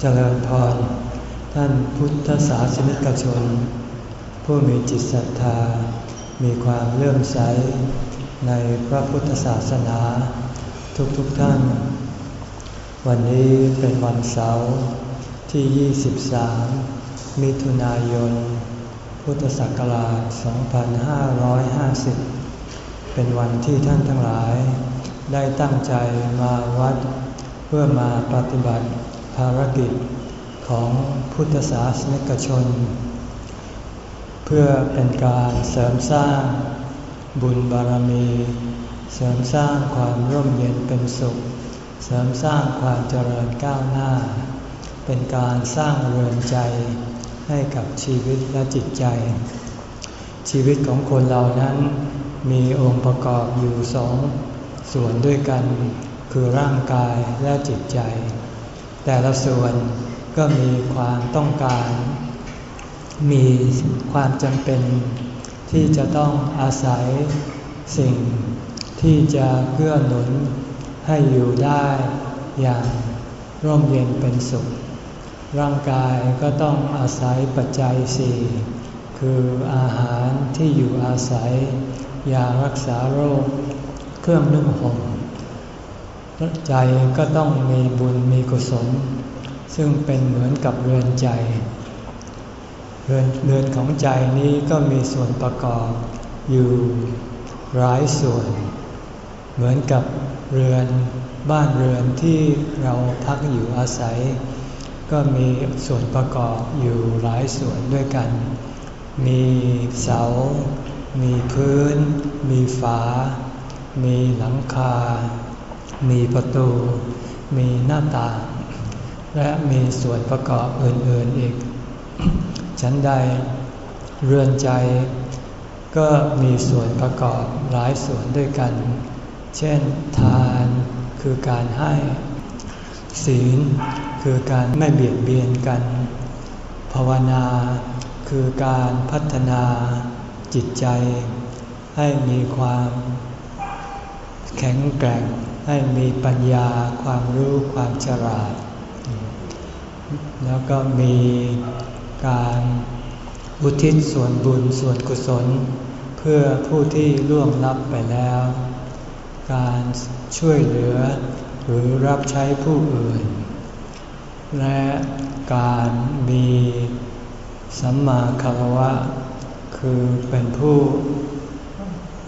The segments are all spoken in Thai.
เจริญพร ท่านพุทธศาสนิกชน ผู้มีจิตศรัทธา มีความเลื่อมใสในพระพุทธศาสนา ทุกๆทท่าน วันนี้เป็นวันเสาร์ที่ 23 มิถุนายน พุทธศักราช 2550 เป็นวันที่ท่านทั้งหลาย ได้ตั้งใจมาวัด เพื่อมาปฏิบัติารกิจของพุทธศาสนิกชน เพื่อเป็นการเสริมสร้างบุญบารมี เสริมสร้างความร่มเย็นเป็นสุข เสริมสร้างความเจริญก้าวหน้า เป็นการสร้างเรือนใจให้กับชีวิตและจิตใจ ชีวิตของคนเรานั้นมีองค์ประกอบอยู่สองส่วนด้วยกัน คือร่างกายและจิตใจ แต่ละส่วนก็มีความต้องการ มีความจำเป็น ที่จะต้องอาศัยสิ่งที่จะเพื่อหนุนให้อยู่ได้อย่างร่มเย็นเป็นสุข ร่างกายก็ต้องอาศัยปัจจัยสี่คืออาหารที่อยู่อาศัยยารักษาโรค เครื่องนุ่งห่ม ใจก็ต้องมีบุญมีกุศล ซึ่งเป็นเหมือนกับเรือนใจ เรือนเรือนของใจนี้ก็มีส่วนประกอบอยู่หลายส่วน เหมือนกับเรือนบ้านเรือนที่เราพักอยู่อาศัย ก็มีส่วนประกอบอยู่หลายส่วนด้วยกัน มีเสา มีพื้น มีฝา มีหลังคา มีประตู มีหน้าต่าง และมีส่วนประกอบอื่นๆอีกฉันใดเรือนใจ ก็มีส่วนประกอบหลายส่วนด้วยกัน เช่น ทานคือการให้ ศีลคือการไม่เบียดเบียนกัน ภาวนาคือการพัฒนาจิตใจให้มีความแข็งแกร่ง ให้มีปัญญาความรู้ความฉลาด แล้วก็มีการอุทิศส่วนบุญส่วนกุศล เพื่อผู้ที่ล่วงลับไปแล้ว การช่วยเหลือหรือรับใช้ผู้อื่น และการมีสัมมาคารวะ คือเป็นผู้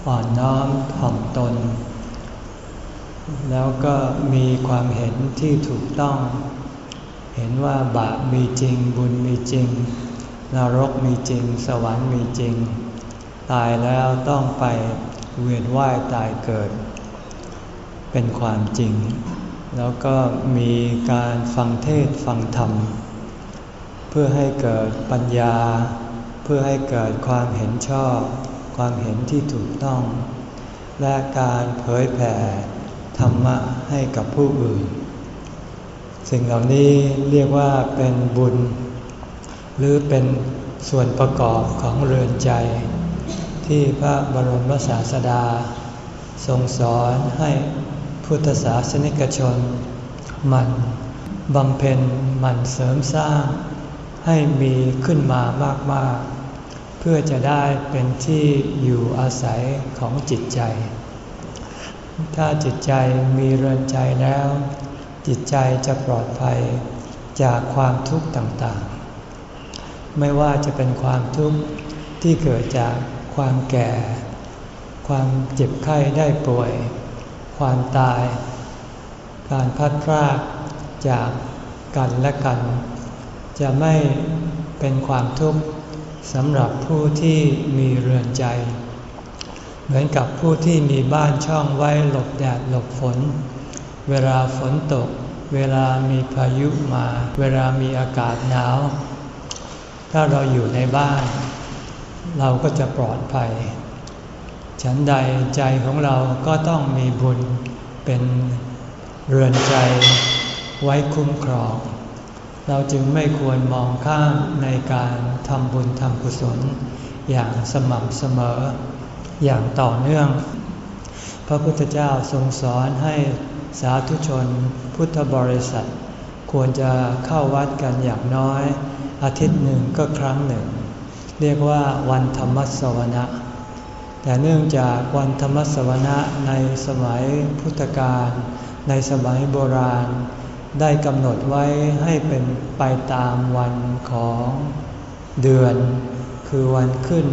อ่อนน้อมถ่อมตน แล้วก็มีความเห็นที่ถูกต้อง เห็นว่าบาปมีจริง บุญมีจริง นรกมีจริง สวรรค์มีจริง ตายแล้วต้องไปเวียนว่ายตายเกิด เป็นความจริง แล้วก็มีการฟังเทศฟังธรรม เพื่อให้เกิดปัญญา เพื่อให้เกิดความเห็นชอบ ความเห็นที่ถูกต้อง และการเผยแผ่ รรมะให้กับผู้อื่น สิ่งเหล่านี้เรียกว่าเป็นบุญ หรือเป็นส่วนประกอบของเรือนใจ ที่พระบรมศาสดา ทรงสอนให้พุทธศาสนิกชนมันบำเพ็ญมันเสริมสร้าง ให้มีขึ้นมามาก ๆ เพื่อจะได้เป็นที่อยู่อาศัยของจิตใจ ถ้าจิตใจมีเรือนใจแล้ว จิตใจจะปลอดภัยจากความทุกข์ต่างๆ ไม่ว่าจะเป็นความทุกข์ที่เกิดจากความแก่ ความเจ็บไข้ได้ป่วย ความตาย การพัดพรากจากกันและกัน จะไม่เป็นความทุกข์สำหรับผู้ที่มีเรือนใจ เหมือนกับผู้ที่มีบ้านช่องไว้หลบแดดหลบฝน เวลาฝนตก เวลามีพายุมา เวลามีอากาศหนาว ถ้าเราอยู่ในบ้าน เราก็จะปลอดภัย ฉันใดใจของเราก็ต้องมีบุญเป็นเรือนใจไว้คุ้มครอง เราจึงไม่ควรมองข้ามในการทำบุญทำกุศลอย่างสม่ำเสมอ อย่างต่อเนื่อง พระพุทธเจ้าทรงสอนให้สาธุชนพุทธบริษัท ควรจะเข้าวัดกันอย่างน้อย อาทิตย์หนึ่งก็ครั้งหนึ่ง เรียกว่าวันธรรมสวนะแต่เนื่องจากวันธรรมสวนะในสมัยพุทธกาลในสมัยโบราณ ได้กำหนดไว้ให้เป็นไปตามวันของเดือน คือวันขึ้น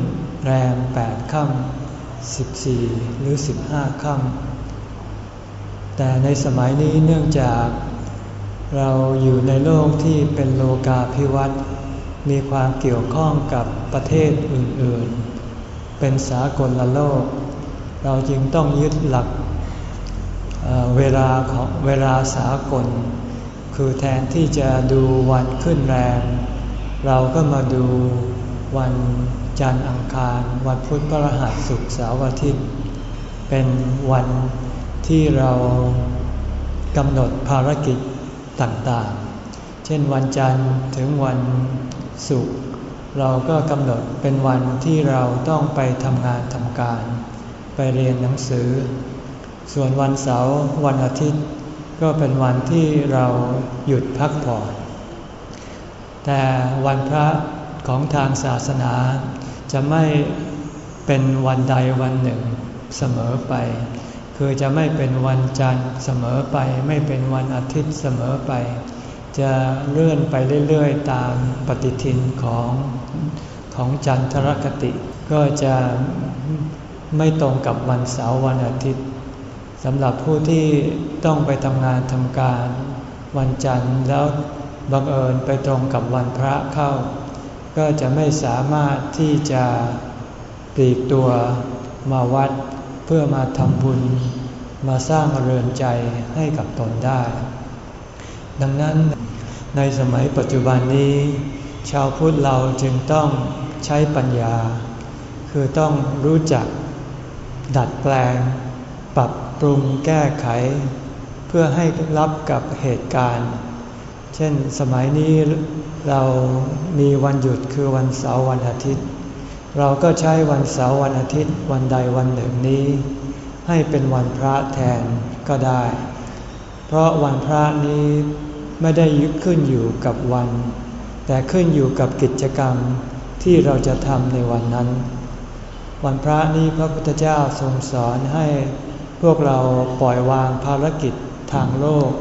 แรมแปดค่ำ สิบสี่หรือสิบห้าค่ำแต่ในสมัยนี้เนื่องจากเราอยู่ในโลกที่เป็นโลกาภิวัตน์มีความเกี่ยวข้องกับประเทศอื่นๆ เป็นสากลละโลก เราจึงต้องยึดหลักเเวลาของเวลาสากล คือแทนที่จะดูวันขึ้นแรง เราก็มาดูวัน จันทร์อังคารวันพุธพฤหัสศุกร์เสาร์อาทิตย์ เป็นวันที่เรากำหนดภารกิจต่างๆ เช่นวันจันทร์ถึงวันศุกร์เราก็กำหนดเป็นวันที่เราต้องไปทำงานทำการ ไปเรียนหนังสือ ส่วนวันเสาร์วันอาทิตย์ ก็เป็นวันที่เราหยุดพักผ่อน แต่วันพระของทางศาสนา จะไม่เป็นวันใดวันหนึ่งเสมอไป คือจะไม่เป็นวันจันทร์เสมอไป ไม่เป็นวันอาทิตย์เสมอไป จะเลื่อนไปเรื่อยๆ ตามปฏิทินของของจันทรคติ ก็จะไม่ตรงกับวันเสาร์วันอาทิตย์สำหรับผู้ที่ต้องไปทำงานทำการ วันจันทร์แล้วบังเอิญไปตรงกับวันพระเข้า ก็จะไม่สามารถที่จะปลีกตัวมาวัดเพื่อมาทำบุญมาสร้างเรือนใจให้กับตนได้ ดังนั้นในสมัยปัจจุบันนี้ ชาวพุทธเราจึงต้องใช้ปัญญา คือต้องรู้จักดัดแปลง ปรับปรุงแก้ไข เพื่อให้รับกับเหตุการณ์ เช่นสมัยนี้ เรามีวันหยุดคือวันเสาร์วันอาทิตย์ เราก็ใช้วันเสาร์วันอาทิตย์วันใดวันหนึ่งนี้ ให้เป็นวันพระแทนก็ได้ เพราะวันพระนี้ไม่ได้ยึดขึ้นอยู่กับวัน แต่ขึ้นอยู่กับกิจกรรมที่เราจะทำในวันนั้น วันพระนี้พระพุทธเจ้าทรงสอนให้พวกเราปล่อยวางภารกิจทางโลก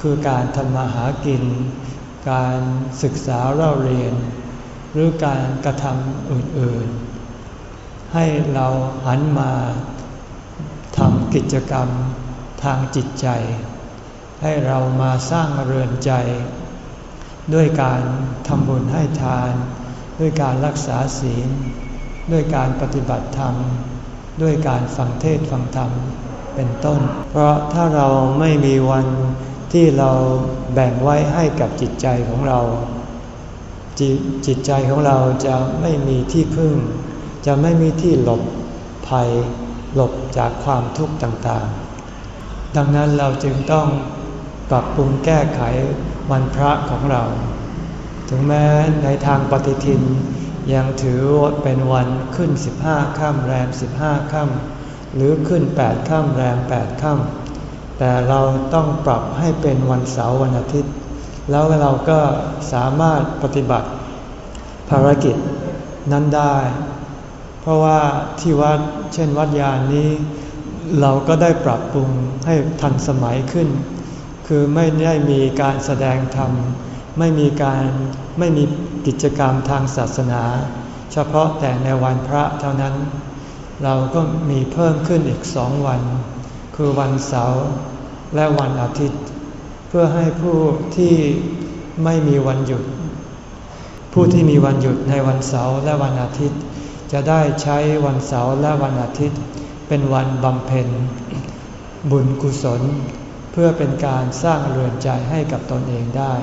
คือการทำมาหากิน การศึกษาเล่าเรียน หรือการกระทำอื่นๆ ให้เราหันมาทำกิจกรรมทางจิตใจ ให้เรามาสร้างเรือนใจ ด้วยการทำบุญให้ทาน ด้วยการรักษาศีล ด้วยการปฏิบัติธรรม ด้วยการฟังเทศฟังธรรมเป็นต้น เพราะถ้าเราไม่มีวัน ที่เราแบ่งไว้ให้กับจิตใจของเราจจิตใจของเราจะไม่มีที่พึ่ง จะไม่มีที่หลบภัย หลบจากความทุกข์ต่างๆ ดังนั้นเราจึงต้องปรับปรุงแก้ไขวันพระของเรา ถึงแม้ในทางปฏิทินยังถือเป็นวันขึ้น 15 ค่ำแรม 15 ค่ำหรือขึ้น 8 ค่ำแรม 8 ค่ำ แต่เราต้องปรับให้เป็นวันเสาร์วันอาทิตย์ แล้วเราก็สามารถปฏิบัติภารกิจนั้นได้ เพราะว่าที่วัดเช่นวัดยานนี้ เราก็ได้ปรับปรุงให้ทันสมัยขึ้น คือไม่ได้มีการแสดงธรรม ไม่มีการไม่มีกิจกรรมทางศาสนา เฉพาะแต่ในวันพระเท่านั้น เราก็มีเพิ่มขึ้นอีกสองวัน คือวันเสาร์และวันอาทิตย์ เพื่อให้ผู้ที่ไม่มีวันหยุด ผู้ที่มีวันหยุดในวันเสาร์และวันอาทิตย์ จะได้ใช้วันเสาร์และวันอาทิตย์ เป็นวันบำเพ็ญ บุญกุศล เพื่อเป็นการสร้างเรือนใจให้กับตนเองได้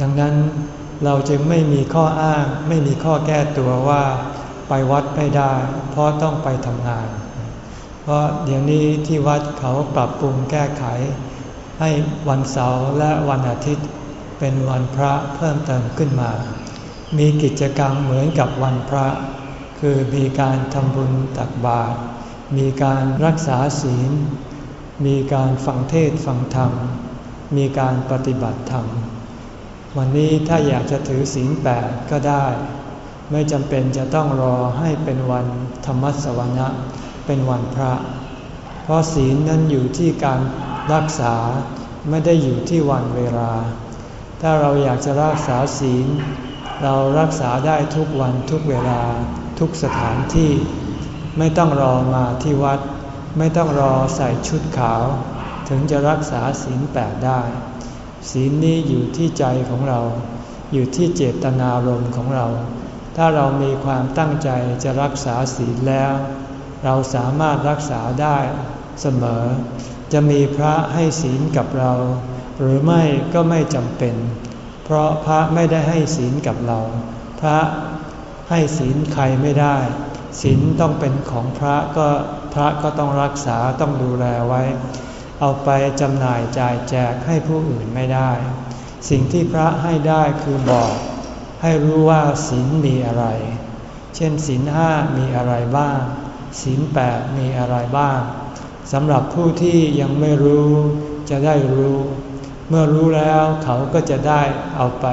ดังนั้นเราจึงไม่มีข้ออ้างไม่มีข้อแก้ตัวว่า ไปวัดไม่ได้ เพราะต้องไปทำงาน เพราะเดี๋ยวนี้ที่วัดเขาปรับปรุงแก้ไข ให้วันเสาร์และวันอาทิตย์ เป็นวันพระเพิ่มเติมขึ้นมา มีกิจกรรมเหมือนกับวันพระ คือมีการทำบุญตักบาตรมีการรักษาศีล มีการฟังเทศฟังธรรม มีการปฏิบัติธรรม วันนี้ถ้าอยากจะถือศีลแปดก็ได้ ไม่จำเป็นจะต้องรอให้เป็นวันธรรมสวนะ เป็นวันพระ เพราะศีลนั้นอยู่ที่การรักษาไม่ได้อยู่ที่วันเวลา ถ้าเราอยากจะรักษาศีล เรารักษาได้ทุกวันทุกเวลาทุกสถานที่ ไม่ต้องรอมาที่วัด ไม่ต้องรอใส่ชุดขาว ถึงจะรักษาศีลแปดได้ ศีลนี้อยู่ที่ใจของเรา อยู่ที่เจตนารมณ์ของเรา ถ้าเรามีความตั้งใจจะรักษาศีลแล้ว เราสามารถรักษาได้เสมอ จะมีพระให้ศีลกับเรา หรือไม่ก็ไม่จำเป็น เพราะพระไม่ได้ให้ศีลกับเรา พระให้ศีลใครไม่ได้ศีลต้องเป็นของพระก็พระก็ต้องรักษาต้องดูแลไว้ เอาไปจำหน่ายจ่ายแจกให้ผู้อื่นไม่ได้ สิ่งที่พระให้ได้คือบอกให้รู้ว่าศีลมีอะไร เช่นศีลห้ามีอะไรบ้าง ศีลแปดมีอะไรบ้างสำหรับผู้ที่ยังไม่รู้จะได้รู้ เมื่อรู้แล้วเขาก็จะได้เอาไป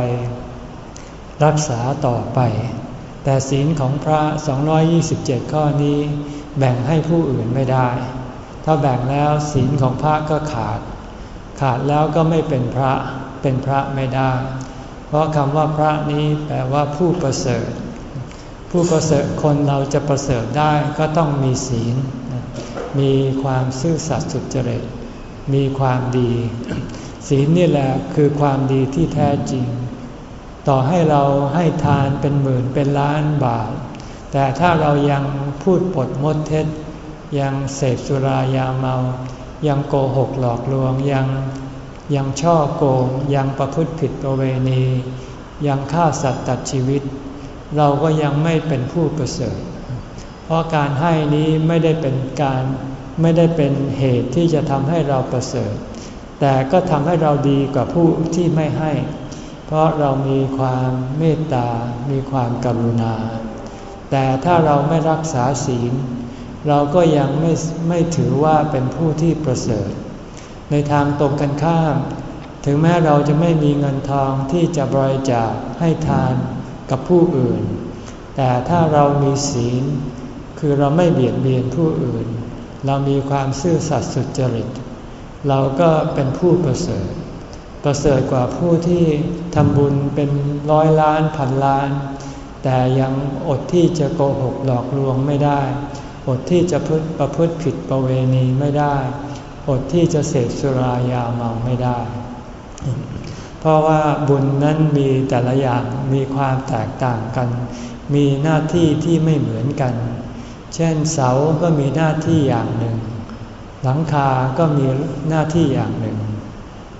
รักษาต่อไป แต่ศีลของพระ 227 ข้อนี้ แบ่งให้ผู้อื่นไม่ได้ ถ้าแบ่งแล้วศีลของพระก็ขาด ขาดแล้วก็ไม่เป็นพระเป็นพระไม่ได้ เพราะคำว่าพระนี้แปลว่าผู้ประเสริฐ ผู้ประเสริฐคนเราจะประเสริฐได้ก็ต้องมีศีล มีความซื่อสัตย์สุจริต มีความดี ศีลนี่แหละคือความดีที่แท้จริง ต่อให้เราให้ทานเป็นหมื่นเป็นล้านบาท แต่ถ้าเรายังพูดปดมดเท็จ ยังเสพสุรายาเมา ยังโกหกหลอกลวงยังยังช่อโกงยังประพฤติผิดประเวณี ยังฆ่าสัตว์ตัดชีวิต เราก็ยังไม่เป็นผู้ประเสริฐ เพราะการให้นี้ไม่ได้เป็นการไม่ได้เป็นเหตุที่จะทำให้เราประเสริฐ แต่ก็ทำให้เราดีกว่าผู้ที่ไม่ให้ เพราะเรามีความเมตตา มีความกรุณา แต่ถ้าเราไม่รักษาศีล เราก็ยังไม่ไม่ถือว่าเป็นผู้ที่ประเสริฐ ในทางตรงกันข้าม ถึงแม้เราจะไม่มีเงินทองที่จะบริจาคให้ทาน กับผู้อื่น แต่ถ้าเรามีศีล คือเราไม่เบียดเบียนผู้อื่น เรามีความซื่อสัตย์สุจริต เราก็เป็นผู้ประเสริฐ ประเสริฐกว่าผู้ที่ทำบุญเป็นร้อยล้านพันล้าน แต่ยังอดที่จะโกหกหลอกลวงไม่ได้ อดที่จะประพฤติผิดประเวณีไม่ได้ อดที่จะเสพสุรายาเมาไม่ได้ เพราะว่าบุญนั้นมีแต่ละอย่างมีความแตกต่างกัน มีหน้าที่ที่ไม่เหมือนกัน เช่นเสาก็มีหน้าที่อย่างหนึ่ง หลังคาก็มีหน้าที่อย่างหนึ่ง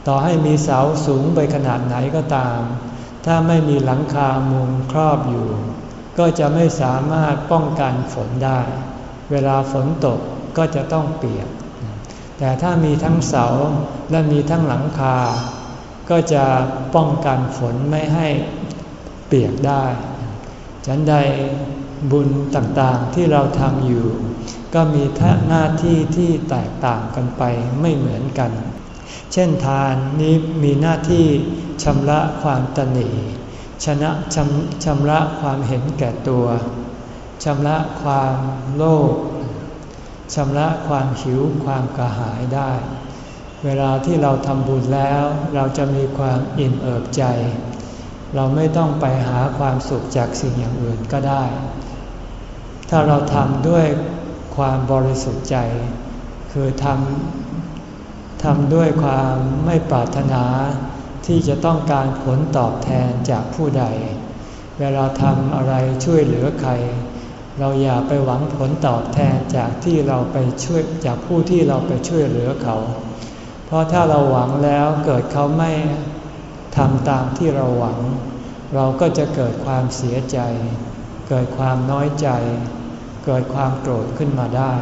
ต่อให้มีเสาสูงไปขนาดไหนก็ตาม ถ้าไม่มีหลังคามุงครอบอยู่ ก็จะไม่สามารถป้องกันฝนได้ เวลาฝนตกก็จะต้องเปียก แต่ถ้ามีทั้งเสาและมีทั้งหลังคา ก็จะป้องกันฝนไม่ให้เปียกได้ฉันใดบุญต่างๆที่เราทำอยู่ ก็มีหน้าที่ที่แตกต่างกันไปไม่เหมือนกัน เช่นทานนี้มีหน้าที่ชำระความตนีชนะชำชำระความเห็นแก่ตัวชำระความโลภชำระความหิวความกระหายได้ เวลาที่เราทำบุญแล้วเราจะมีความอิ่มเอิบใจ เราไม่ต้องไปหาความสุขจากสิ่งอย่างอื่นก็ได้ ถ้าเราทำด้วยความบริสุทธิ์ใจ คือทำทำด้วยความไม่ปรารถนาที่จะต้องการผลตอบแทนจากผู้ใด เวลาทำอะไรช่วยเหลือใคร เราอย่าไปหวังผลตอบแทนจากที่เราไปช่วยจากผู้ที่เราไปช่วยเหลือเขา เพราะถ้าเราหวังแล้วเกิดเขาไม่ทำตามที่เราหวัง เราก็จะเกิดความเสียใจ เกิดความน้อยใจ เกิดความโกรธขึ้นมาได้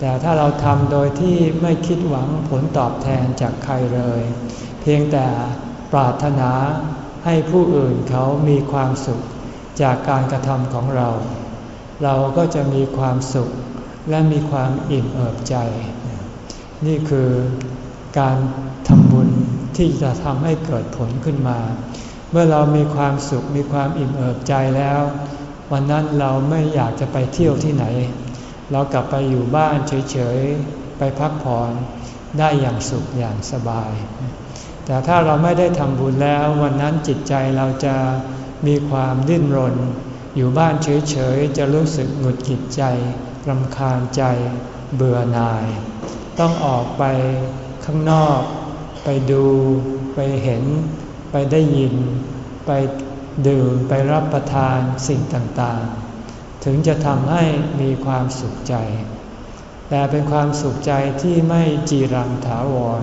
แต่ถ้าเราทำโดยที่ไม่คิดหวังผลตอบแทนจากใครเลย เพียงแต่ปรารถนาให้ผู้อื่นเขามีความสุขจากการกระทำของเรา เราก็จะมีความสุขและมีความอิ่มเอิบใจ นี่คือการทำบุญที่จะทำให้เกิดผลขึ้นมา เมื่อเรามีความสุขมีความอิ่มเอิบใจแล้ว วันนั้นเราไม่อยากจะไปเที่ยวที่ไหน เรากลับไปอยู่บ้านเฉยๆ ไปพักผ่อนได้อย่างสุขอย่างสบาย แต่ถ้าเราไม่ได้ทำบุญแล้ว วันนั้นจิตใจเราจะมีความดิ้นรน อยู่บ้านเฉยๆ จะรู้สึกหงุดหงิดใจรำคาญใจ เบื่อหน่าย ต้องออกไปข้างนอก ไปดู ไปเห็น ไปได้ยิน ไปดื่ม ไปรับประทานสิ่งต่างๆ ถึงจะทำให้มีความสุขใจ แต่เป็นความสุขใจที่ไม่จีรังถาวร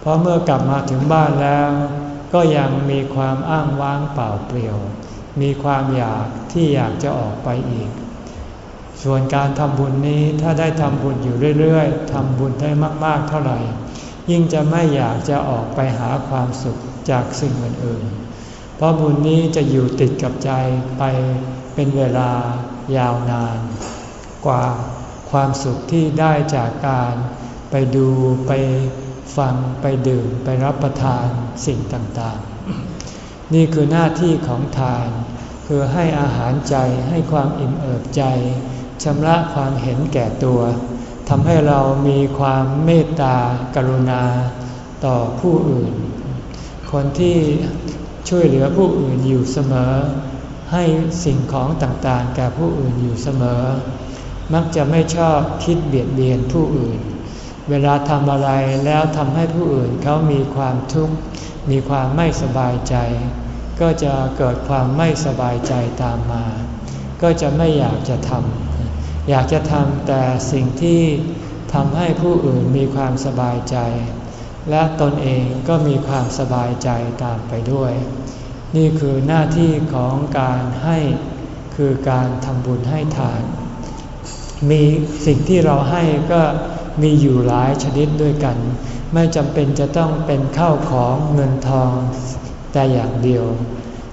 เพราะเมื่อกลับมาถึงบ้านแล้ว ก็ยังมีความอ้างว้างเปล่าเปลี่ยว มีความอยากที่อยากจะออกไปอีก ส่วนการทำบุญนี้ถ้าได้ทำบุญอยู่เรื่อยๆทำบุญได้มาก ๆ เท่าไหร่ ยิ่งจะไม่อยากจะออกไปหาความสุขจากสิ่งอื่นๆ เพราะบุญนี้จะอยู่ติดกับใจไปเป็นเวลายาวนาน กว่าความสุขที่ได้จากการไปดูไปฟังไปดื่มไปรับประทานสิ่งต่างๆ นี่คือหน้าที่ของทาน คือให้อาหารใจให้ความอิ่มเอิบใจ ชำระความเห็นแก่ตัวทำให้เรามีความเมตตากรุณาต่อผู้อื่น คนที่ช่วยเหลือผู้อื่นอยู่เสมอ ให้สิ่งของต่างๆแก่ผู้อื่นอยู่เสมอ มักจะไม่ชอบคิดเบียดเบียนผู้อื่น เวลาทำอะไรแล้วทำให้ผู้อื่นเขามีความทุกข์มีความไม่สบายใจ ก็จะเกิดความไม่สบายใจตามมา ก็จะไม่อยากจะทำ อยากจะทำแต่สิ่งที่ทำให้ผู้อื่นมีความสบายใจ และตนเองก็มีความสบายใจตามไปด้วย นี่คือหน้าที่ของการให้คือการทำบุญให้ทาน มีสิ่งที่เราให้ก็มีอยู่หลายชนิดด้วยกัน ไม่จำเป็นจะต้องเป็นข้าวของเงินทองแต่อย่างเดียว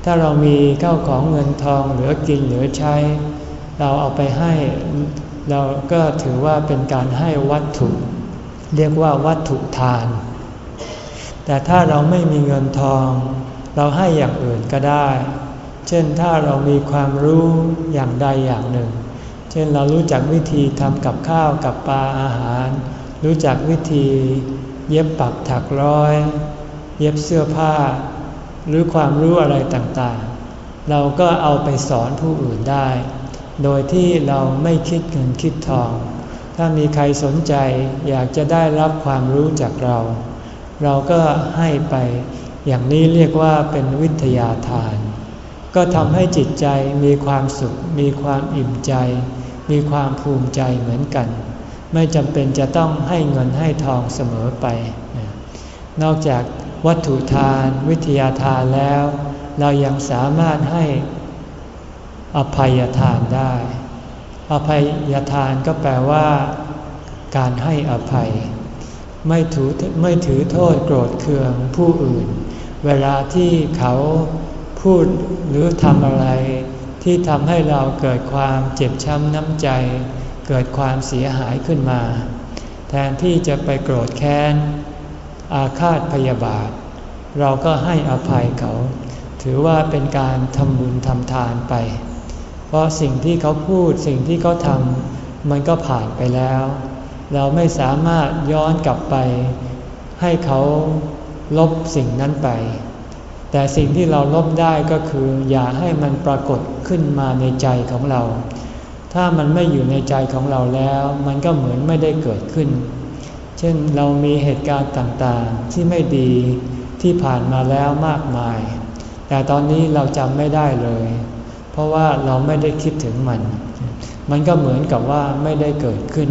ถ้าเรามีข้าวของเงินทองเหลือกินเหลือใช้ เราเอาไปให้ เราก็ถือว่าเป็นการให้วัตถุ เรียกว่าวัตถุทาน แต่ถ้าเราไม่มีเงินทอง เราให้อย่างอื่นก็ได้ เช่นถ้าเรามีความรู้อย่างใดอย่างหนึ่ง เช่นเรารู้จักวิธีทำกับข้าวกับปลาอาหาร รู้จักวิธีเย็บปักถักร้อย เย็บเสื้อผ้า หรือความรู้อะไรต่างๆ เราก็เอาไปสอนผู้อื่นได้ โดยที่เราไม่คิดเงินคิดทอง ถ้ามีใครสนใจอยากจะได้รับความรู้จากเรา เราก็ให้ไป อย่างนี้เรียกว่าเป็นวิทยาทาน ก็ทำให้จิตใจมีความสุข มีความอิ่มใจ มีความภูมิใจเหมือนกัน ไม่จำเป็นจะต้องให้เงินให้ทองเสมอไป นอกจากวัตถุทาน วิทยาทานแล้ว เรายังสามารถให้ อภัยทานได้ อภัยทานก็แปลว่า การให้อภัย ไม่ถือไม่ถือโทษโกรธเคืองผู้อื่น เวลาที่เขาพูดหรือทำอะไร ที่ทำให้เราเกิดความเจ็บช้ำน้ำใจ เกิดความเสียหายขึ้นมา แทนที่จะไปโกรธแค้น อาฆาตพยาบาท เราก็ให้อภัยเขา ถือว่าเป็นการทำบุญทำทานไป เพราะสิ่งที่เขาพูดสิ่งที่เขาทำมันก็ผ่านไปแล้ว เราไม่สามารถย้อนกลับไป ให้เขาลบสิ่งนั้นไป แต่สิ่งที่เราลบได้ก็คือ อย่าให้มันปรากฏขึ้นมาในใจของเรา ถ้ามันไม่อยู่ในใจของเราแล้ว มันก็เหมือนไม่ได้เกิดขึ้น เช่นเรามีเหตุการณ์ต่างๆที่ไม่ดีที่ผ่านมาแล้วมากมาย แต่ตอนนี้เราจำไม่ได้เลย เพราะว่าเราไม่ได้คิดถึงมัน มันก็เหมือนกับว่าไม่ได้เกิดขึ้น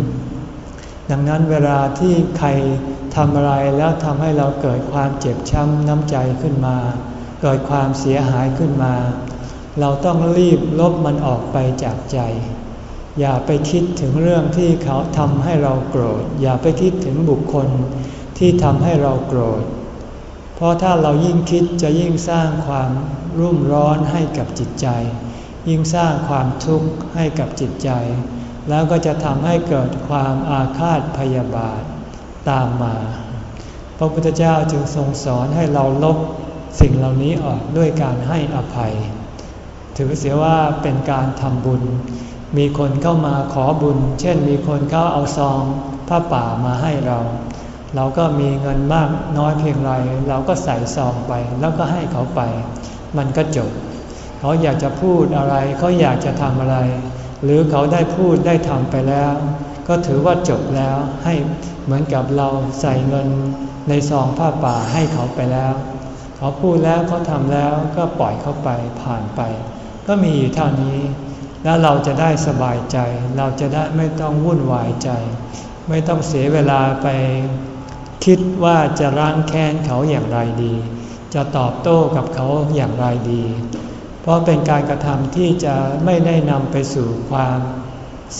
ดังนั้นเวลาที่ใครทำอะไรแล้วทำให้เราเกิดความเจ็บช้ำน้ำใจขึ้นมา เกิดความเสียหายขึ้นมา เราต้องรีบลบมันออกไปจากใจ อย่าไปคิดถึงเรื่องที่เขาทำให้เราโกรธ อย่าไปคิดถึงบุคคลที่ทำให้เราโกรธ เพราะถ้าเรายิ่งคิดจะยิ่งสร้างความรุ่มร้อนให้กับจิตใจ ยิ่งสร้างความทุกข์ให้กับจิตใจ แล้วก็จะทำให้เกิดความอาฆาตพยาบาทตามมา พระพุทธเจ้าจึงทรงสอนให้เราลบสิ่งเหล่านี้ออกด้วยการให้อภัย ถือเสียว่าเป็นการทำบุญ มีคนเข้ามาขอบุญ เช่นมีคนเขาเอาซองผ้าป่ามาให้เรา เราก็มีเงินมากน้อยเพียงไร เราก็ใส่ซองไปแล้วก็ให้เขาไป มันก็จบ เขาอยากจะพูดอะไร เขาอยากจะทำอะไร หรือเขาได้พูดได้ทำไปแล้ว ก็ถือว่าจบแล้วให้เหมือนกับเราใส่เงินในซองผ้าป่าให้เขาไปแล้ว เขาพูดแล้วเขาทำแล้วก็ปล่อยเขาไปผ่านไป ก็มีอยู่เท่านี้ แล้วเราจะได้สบายใจ เราจะได้ไม่ต้องวุ่นวายใจ ไม่ต้องเสียเวลาไป คิดว่าจะร่างแค้นเขาอย่างไรดี จะตอบโต้กับเขาอย่างไรดี เพราะเป็นการกระทำที่จะไม่ได้นำไปสู่ความ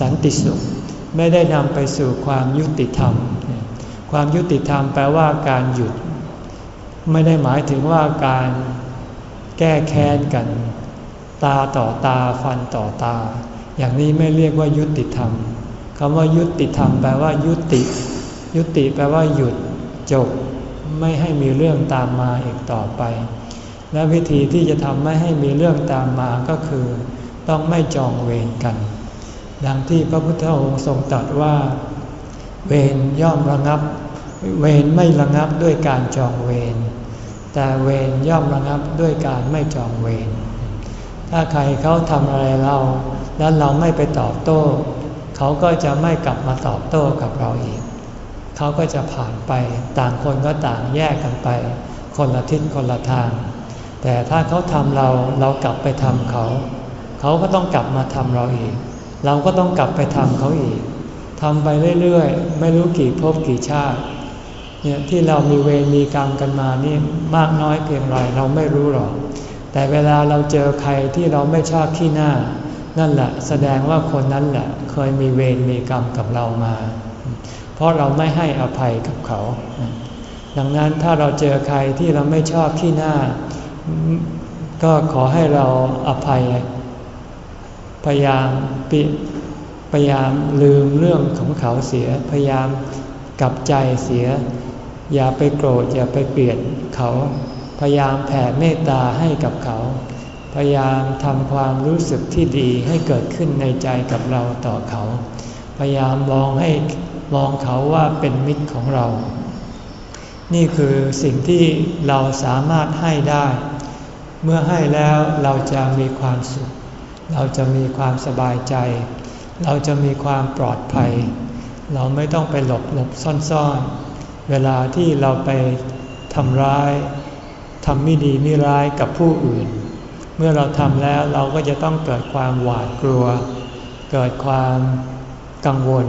สันติสุข ไม่ได้นำไปสู่ความยุติธรรม ความยุติธรรมแปลว่าการหยุด ไม่ได้หมายถึงว่าการแก้แค้นกัน ตาต่อตาฟันต่อตา อย่างนี้ไม่เรียกว่ายุติธรรมคำว่ายุติธรรมแปลว่ายุติ ยุติแปลว่าหยุด จบไม่ให้มีเรื่องตามมาอีกต่อไป และวิธีที่จะทำไม่ให้มีเรื่องตามมาก็คือ ต้องไม่จองเวรกัน ดังที่พระพุทธองค์ทรงตรัสว่า เวรย่อมระงับ เวรไม่ระงับด้วยการจองเวรแต่เวรย่อมระงับด้วยการไม่จองเวรถ้าใครเขาทำอะไรเรา แล้วเราไม่ไปตอบโต้ เขาก็จะไม่กลับมาตอบโต้กับเราอีก เขาก็จะผ่านไป ต่างคนก็ต่างแยกกันไป คนละทิศคนละทาง แต่ถ้าเขาทำเราเรากลับไปทำเขา เขาก็ต้องกลับมาทำเราอีก เราก็ต้องกลับไปทำเขาอีกทำไปเรื่อยๆ ไม่รู้กี่ภพกี่ชาติเนี่ยที่เรามีเวรมีกรรมกันมานี่มากน้อยเพียงไรเราไม่รู้หรอก แต่เวลาเราเจอใครที่เราไม่ชอบขี้หน้า นั่นแหละแสดงว่าคนนั้นแหละเคยมีเวรมีกรรมกับเรามา เพราะเราไม่ให้อภัยกับเขา ดังนั้นถ้าเราเจอใครที่เราไม่ชอบขี้หน้า ก็ขอให้เราอภัย พยายามปิพยายามลืมเรื่องของเขาเสีย พยายามกลับใจเสีย อย่าไปโกรธอย่าไปเปลี่ยนเขา พยายามแผ่เมตตาให้กับเขา พยายามทำความรู้สึกที่ดีให้เกิดขึ้นในใจกับเราต่อเขา พยายามมองให้ มองเขาว่าเป็นมิตรของเรา นี่คือสิ่งที่เราสามารถให้ได้ เมื่อให้แล้วเราจะมีความสุข เราจะมีความสบายใจ เราจะมีความปลอดภัย เราไม่ต้องไปหลบหลบซ่อนๆ เวลาที่เราไปทำร้ายทำไม่ดีไม่ร้ายกับผู้อื่น เมื่อเราทำแล้วเราก็จะต้องเกิดความหวาดกลัว เกิดความกังวล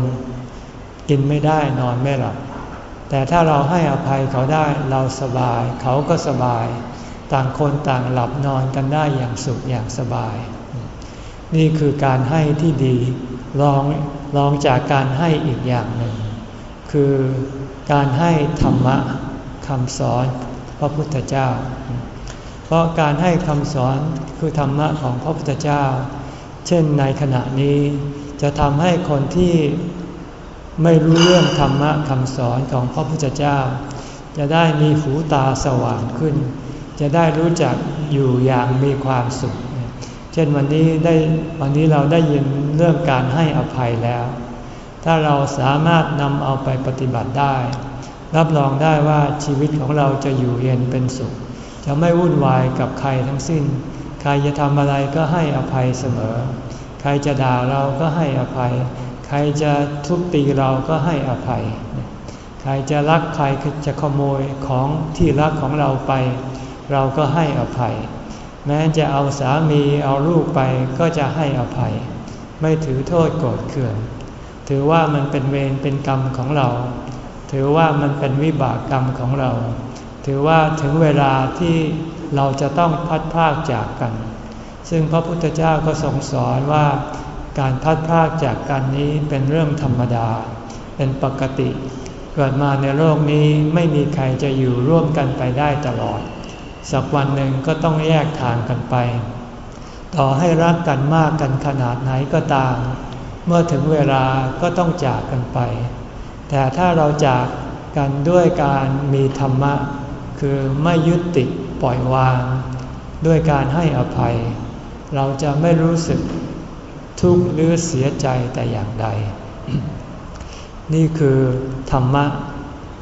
กินไม่ได้นอนไม่หลับ แต่ถ้าเราให้อภัยเขาได้เราสบาย เขาก็สบาย ต่างคนต่างหลับนอนกันได้อย่างสุขอย่างสบาย นี่คือการให้ที่ดีลองลองจากการให้อีกอย่างหนึ่ง คือการให้ธรรมะคำสอนพระพุทธเจ้า เพราะการให้คำสอนคือธรรมะของพระพุทธเจ้า เช่นในขณะนี้จะทำให้คนที่ ไม่รู้เรื่องธรรมะคำสอนของพระพุทธเจ้า จะได้มีหูตาสว่างขึ้น จะได้รู้จักอยู่อย่างมีความสุข เช่นวันนี้ได้วันนี้เราได้ยินเรื่องการให้อภัยแล้ว ถ้าเราสามารถนำเอาไปปฏิบัติได้ รับรองได้ว่าชีวิตของเราจะอยู่เย็นเป็นสุข จะไม่วุ่นวายกับใครทั้งสิ้น ใครจะทำอะไรก็ให้อภัยเสมอ ใครจะด่าเราก็ให้อภัย ใครจะทุบตีเราก็ให้อภัย ใครจะรักใครจะขโมยของที่รักของเราไป เราก็ให้อภัย แม้จะเอาสามีเอาลูกไปก็จะให้อภัย ไม่ถือโทษโกรธเคือง ถือว่ามันเป็นเวรเป็นกรรมของเรา ถือว่ามันเป็นวิบากกรรมของเรา ถือว่าถึงเวลาที่เราจะต้องพัดพากจากกัน ซึ่งพระพุทธเจ้าก็ทรงสอนว่า การพัดพากจากกันนี้เป็นเรื่องธรรมดา เป็นปกติ เกิดมาในโลกนี้ไม่มีใครจะอยู่ร่วมกันไปได้ตลอด สักวันหนึ่งก็ต้องแยกทางกันไป ต่อให้รักกันมากกันขนาดไหนก็ตาม เมื่อถึงเวลาก็ต้องจากกันไป แต่ถ้าเราจากกันด้วยการมีธรรมะ คือไม่ยึดติดปล่อยวาง ด้วยการให้อภัย เราจะไม่รู้สึก ทุกข์หรือเสียใจแต่อย่างใด นี่คือธรรมะ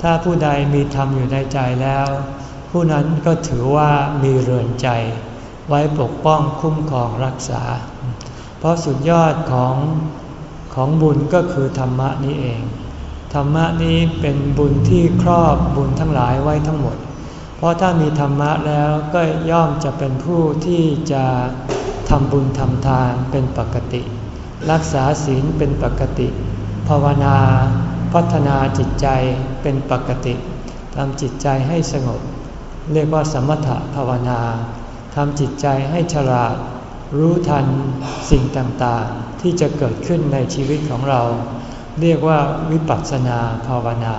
ถ้าผู้ใดมีธรรมอยู่ในใจแล้ว ผู้นั้นก็ถือว่ามีเรือนใจ ไว้ปกป้องคุ้มครองรักษา เพราะสุดยอดของของบุญก็คือธรรมะนี้เอง ธรรมะนี้เป็นบุญที่ครอบบุญทั้งหลายไว้ทั้งหมด เพราะถ้ามีธรรมะแล้วก็ย่อมจะเป็นผู้ที่จะ ทำบุญทำทานเป็นปกติ รักษาศีลเป็นปกติ ภาวนาพัฒนาจิตใจเป็นปกติทำจิตใจให้สงบ เรียกว่าสมถภาวนาทำจิตใจให้ฉลาด รู้ทันสิ่งต่างๆ ที่จะเกิดขึ้นในชีวิตของเรา เรียกว่าวิปัสสนาภาวนา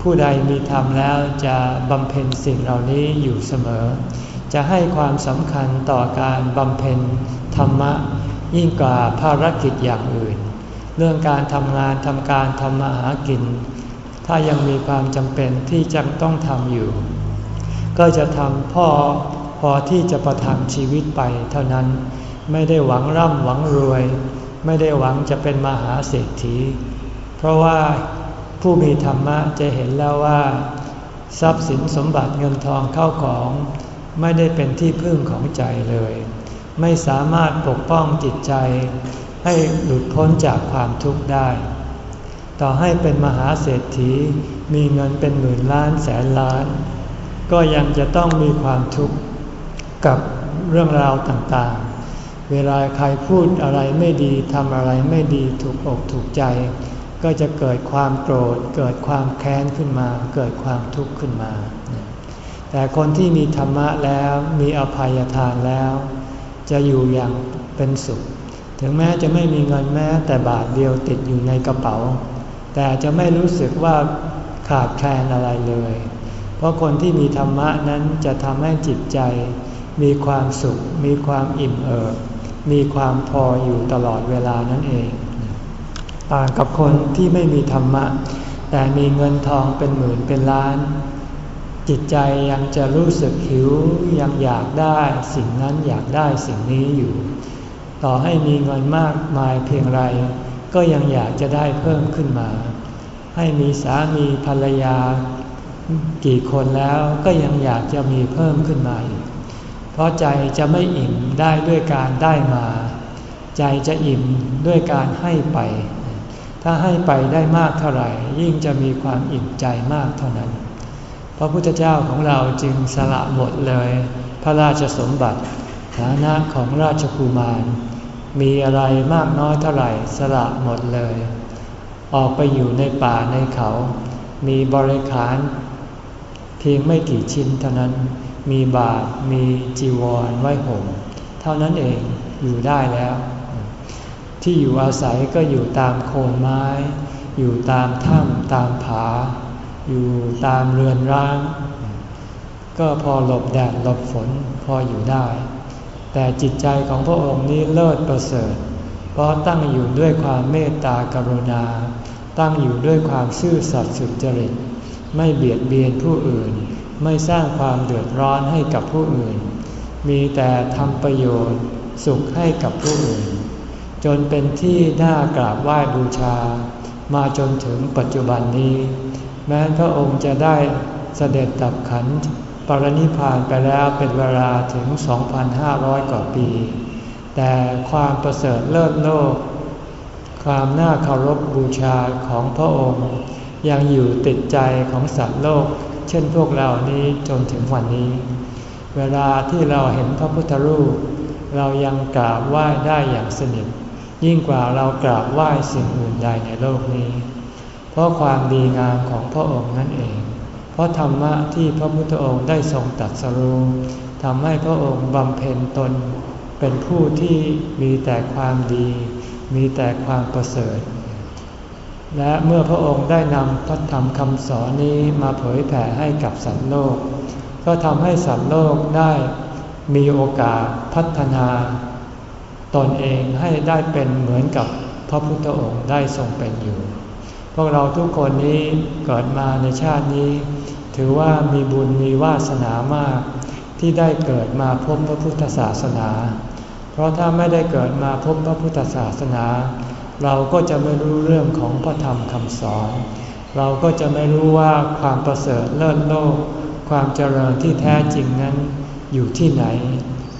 ผู้ใดมีธรรมแล้วจะบำเพ็ญสิ่งเหล่านี้อยู่เสมอ จะให้ความสำคัญต่อการบำเพ็ญธรรมะ ยิ่งกว่าภารกิจอย่างอื่น เรื่องการทำงานทำการทำมาหากิน ถ้ายังมีความจำเป็นที่จะต้องทำอยู่ ก็จะทำพ่อพอที่จะประทังชีวิตไปเท่านั้น ไม่ได้หวังร่ำหวังรวย ไม่ได้หวังจะเป็นมหาเศรษฐี เพราะว่าผู้มีธรรมะจะเห็นแล้วว่า ทรัพย์สินสมบัติเงินทองเข้าของ ไม่ได้เป็นที่พึ่งของใจเลย ไม่สามารถปกป้องจิตใจ ให้หลุดพ้นจากความทุกข์ได้ ต่อให้เป็นมหาเศรษฐีมีเงินเป็นหมื่นล้านแสนล้าน ก็ยังจะต้องมีความทุกข์กับเรื่องราวต่างๆ เวลาใครพูดอะไรไม่ดีทำอะไรไม่ดีถูกอกถูกใจ ก็จะเกิดความโกรธ เกิดความแค้นขึ้นมา เกิดความทุกข์ขึ้นมา แต่คนที่มีธรรมะแล้วมีอภัยทานแล้ว จะอยู่อย่างเป็นสุข ถึงแม้จะไม่มีเงินแม้แต่บาทเดียวติดอยู่ในกระเป๋า แต่จะไม่รู้สึกว่าขาดแคลนอะไรเลย เพราะคนที่มีธรรมะนั้นจะทำให้จิตใจ มีความสุข มีความอิ่มเอิบมีความพออยู่ตลอดเวลานั่นเอง ต่างกับคนที่ไม่มีธรรมะ แต่มีเงินทองเป็นหมื่นเป็นล้าน จิตใจยังจะรู้สึกหิวยังอยากได้สิ่งนั้นอยากได้สิ่งนี้อยู่ ต่อให้มีเงินมากมายเพียงไร ก็ยังอยากจะได้เพิ่มขึ้นมา ให้มีสามีภรรยา กี่คนแล้วก็ยังอยากจะมีเพิ่มขึ้นมาอีกเพราะใจจะไม่อิ่มได้ด้วยการได้มา ใจจะอิ่มด้วยการให้ไป ถ้าให้ไปได้มากเท่าไหร่ ยิ่งจะมีความอิ่มใจมากเท่านั้น ระพุทธเจ้าของเราจึงสละหมดเลย พระราชสมบัติ ฐานะของราชกุมาร มีอะไรมากน้อยเท่าไหร่สละหมดเลย ออกไปอยู่ในป่าในเขา มีบริขาร เพียงไม่กี่ชิ้นเท่านั้น มีบาทมีจีวรไว้ห่มเท่านั้นเองอยู่ได้แล้ว ที่อยู่อาศัยก็อยู่ตามโคนไม้ อยู่ตามถ้ำตามผา อยู่ตามเรือนร้าง ก็พอหลบแดดหลบฝนพออยู่ได้ แต่จิตใจของพระองค์นี้เลิศประเสริฐ เพราะตั้งอยู่ด้วยความเมตตากรุณา ตั้งอยู่ด้วยความซื่อสัตย์สุจริต ไม่เบียดเบียนผู้อื่น ไม่สร้างความเดือดร้อนให้กับผู้อื่น มีแต่ทำประโยชน์สุขให้กับผู้อื่น จนเป็นที่น่ากราบไหว้บูชา มาจนถึงปัจจุบันนี้ แม้พระองค์จะได้เสด็จดับขันปรนิพานไปแล้วเป็นเวลาถึง 2,500 กว่าปี แต่ความประเสริฐเลิศโลก ความน่าเคารพบูชาของพระองค์ ยังอยู่ติดใจของสัตว์โลก เช่นพวกเรานี้จนถึงวันนี้ เวลาที่เราเห็นพระพุทธรูป เรายังกราบไหว้ได้อย่างสนิทยิ่งกว่าเรากราบไหว้สิ่งอื่นใดในโลกนี้ เพราะความดีงามของพระองค์นั่นเอง เพราะธรรมะที่พระพุทธองค์ได้ทรงตัดสรู้ทำให้พระองค์บำเพ็ญตน เป็นผู้ที่มีแต่ความดี มีแต่ความประเสริฐ และเมื่อพระองค์ได้นำพระธรรมคำสอนนี้มาเผยแผ่ให้กับสัตว์โลก ก็ทำให้สัตว์โลกได้มีโอกาสพัฒนา ตนเองให้ได้เป็นเหมือนกับพระพุทธองค์ได้ทรงเป็นอยู่ พวกเราทุกคนนี้เกิดมาในชาตินี้ ถือว่ามีบุญมีวาสนามาก ที่ได้เกิดมาพบพระพุทธศาสนา เพราะถ้าไม่ได้เกิดมาพบพระพุทธศาสนา เราก็จะไม่รู้เรื่องของพระธรรมคำสอน เราก็จะไม่รู้ว่าความประเสริฐเลิศโลก ความเจริญที่แท้จริงนั้นอยู่ที่ไหน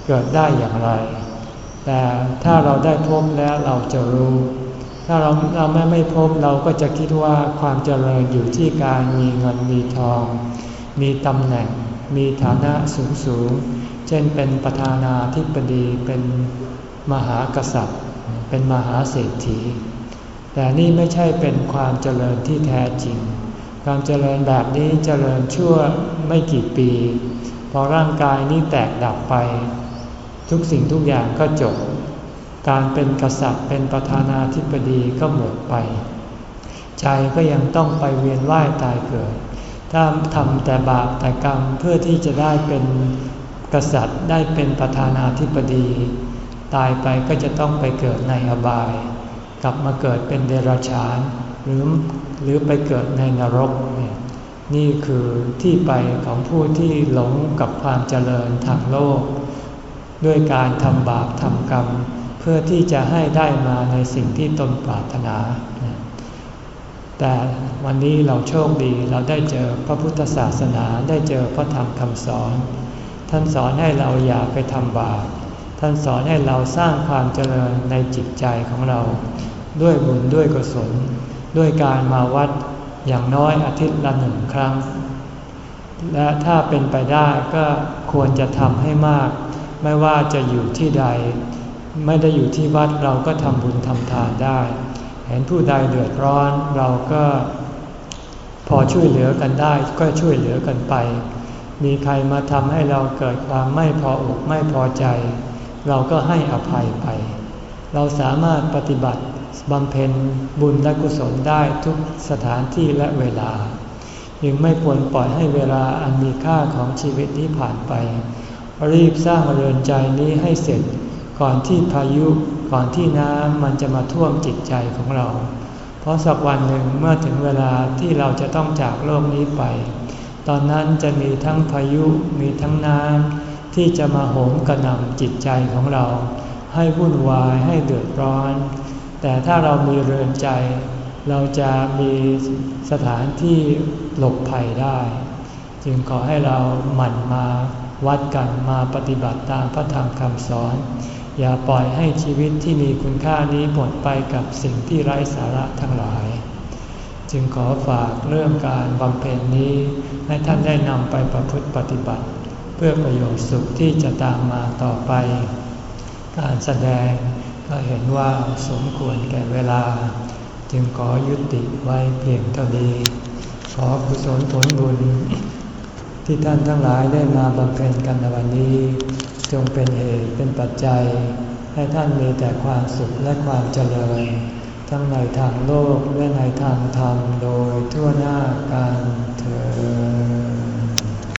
เกิดได้อย่างไร แต่ถ้าเราได้พบแล้วเราจะรู้ ถ้าเราเราไม่ไม่พบเราก็จะคิดว่าความเจริญอยู่ที่การมีเงินมีทอง มีตำแหน่ง มีฐานะสูงสูง เช่นเป็นประธานาธิบดีเป็นมหากษัตริย์ เป็นมหาเศรษฐี แต่นี่ไม่ใช่เป็นความเจริญที่แท้จริง ความเจริญแบบนี้เจริญชั่วไม่กี่ปี พอร่างกายนี้แตกดับไป ทุกสิ่งทุกอย่างก็จบ การเป็นกษัตริย์เป็นประธานาธิบดีก็หมดไป ใจก็ยังต้องไปเวียนว่ายตายเกิด ถ้าทำแต่บาปแต่กรรมเพื่อที่จะได้เป็นกษัตริย์ได้เป็นประธานาธิบดี ตายไปก็จะต้องไปเกิดในอบาย กลับมาเกิดเป็นเดรัจฉานหรือหรือไปเกิดในนรกเนี่ยนี่คือที่ไปของผู้ที่หลงกับความเจริญทางโลก ด้วยการทำบาปทำกรรม เพื่อที่จะให้ได้มาในสิ่งที่ตนปรารถนา แต่วันนี้เราโชคดีเราได้เจอพระพุทธศาสนาได้เจอพระธรรมคำสอน ท่านสอนให้เราอย่าไปทำบาปท่านสอนให้เราสร้างความเจริญในจิตใจของเรา ด้วยบุญด้วยกุศล ด้วยการมาวัดอย่างน้อยอาทิตย์ละหนึ่งครั้ง และถ้าเป็นไปได้ก็ควรจะทำให้มาก ไม่ว่าจะอยู่ที่ใด ไม่ได้อยู่ที่วัดเราก็ทำบุญทำทานได้ เห็นผู้ใดเดือดร้อนเราก็ พอช่วยเหลือกันได้ก็ช่วยเหลือกันไป มีใครมาทำให้เราเกิดความไม่พออกไม่พอใจ เราก็ให้อภัยไป เราสามารถปฏิบัติบำเพ็ญบุญและกุศลได้ทุกสถานที่และเวลายังไม่ควรปล่อยให้เวลาอันมีค่าของชีวิตนี้ผ่านไป รีบสร้างเรือนใจนี้ให้เสร็จ ก่อนที่พายุก่อนที่น้ำมันจะมาท่วมจิตใจของเรา เพราะสักวันหนึ่งเมื่อถึงเวลาที่เราจะต้องจากโลกนี้ไป ตอนนั้นจะมีทั้งพายุมีทั้งน้ำที่จะมาโหมกระหน่ำจิตใจของเรา ให้วุ่นวายให้เดือดร้อน แต่ถ้าเรามีเรือนใจ เราจะมีสถานที่หลบภัยได้ จึงขอให้เราหมั่นมาวัดกันมาปฏิบัติตามพระธรรมคำสอน อย่าปล่อยให้ชีวิตที่มีคุณค่านี้หมดไปกับสิ่งที่ไร้สาระทั้งหลาย จึงขอฝากเรื่องการบำเพ็ญนี้ ให้ท่านได้นำไปประพฤติปฏิบัติ เพื่อประโยชน์สุขที่จะตามมาต่อไป การแสดงก็เห็นว่าสมควรแก่เวลา จึงขอยุติไว้เพียงเท่านี้ขอกุศลผลบุญ ที่ท่านทั้งหลายได้มาบำเพ็ญกันในวันนี้ จงเป็นเหตุเป็นปัจจัย ให้ท่านมีแต่ความสุขและความเจริญ ทั้งในทางโลกและในทางธรรมโดยทั่วหน้าการเธอ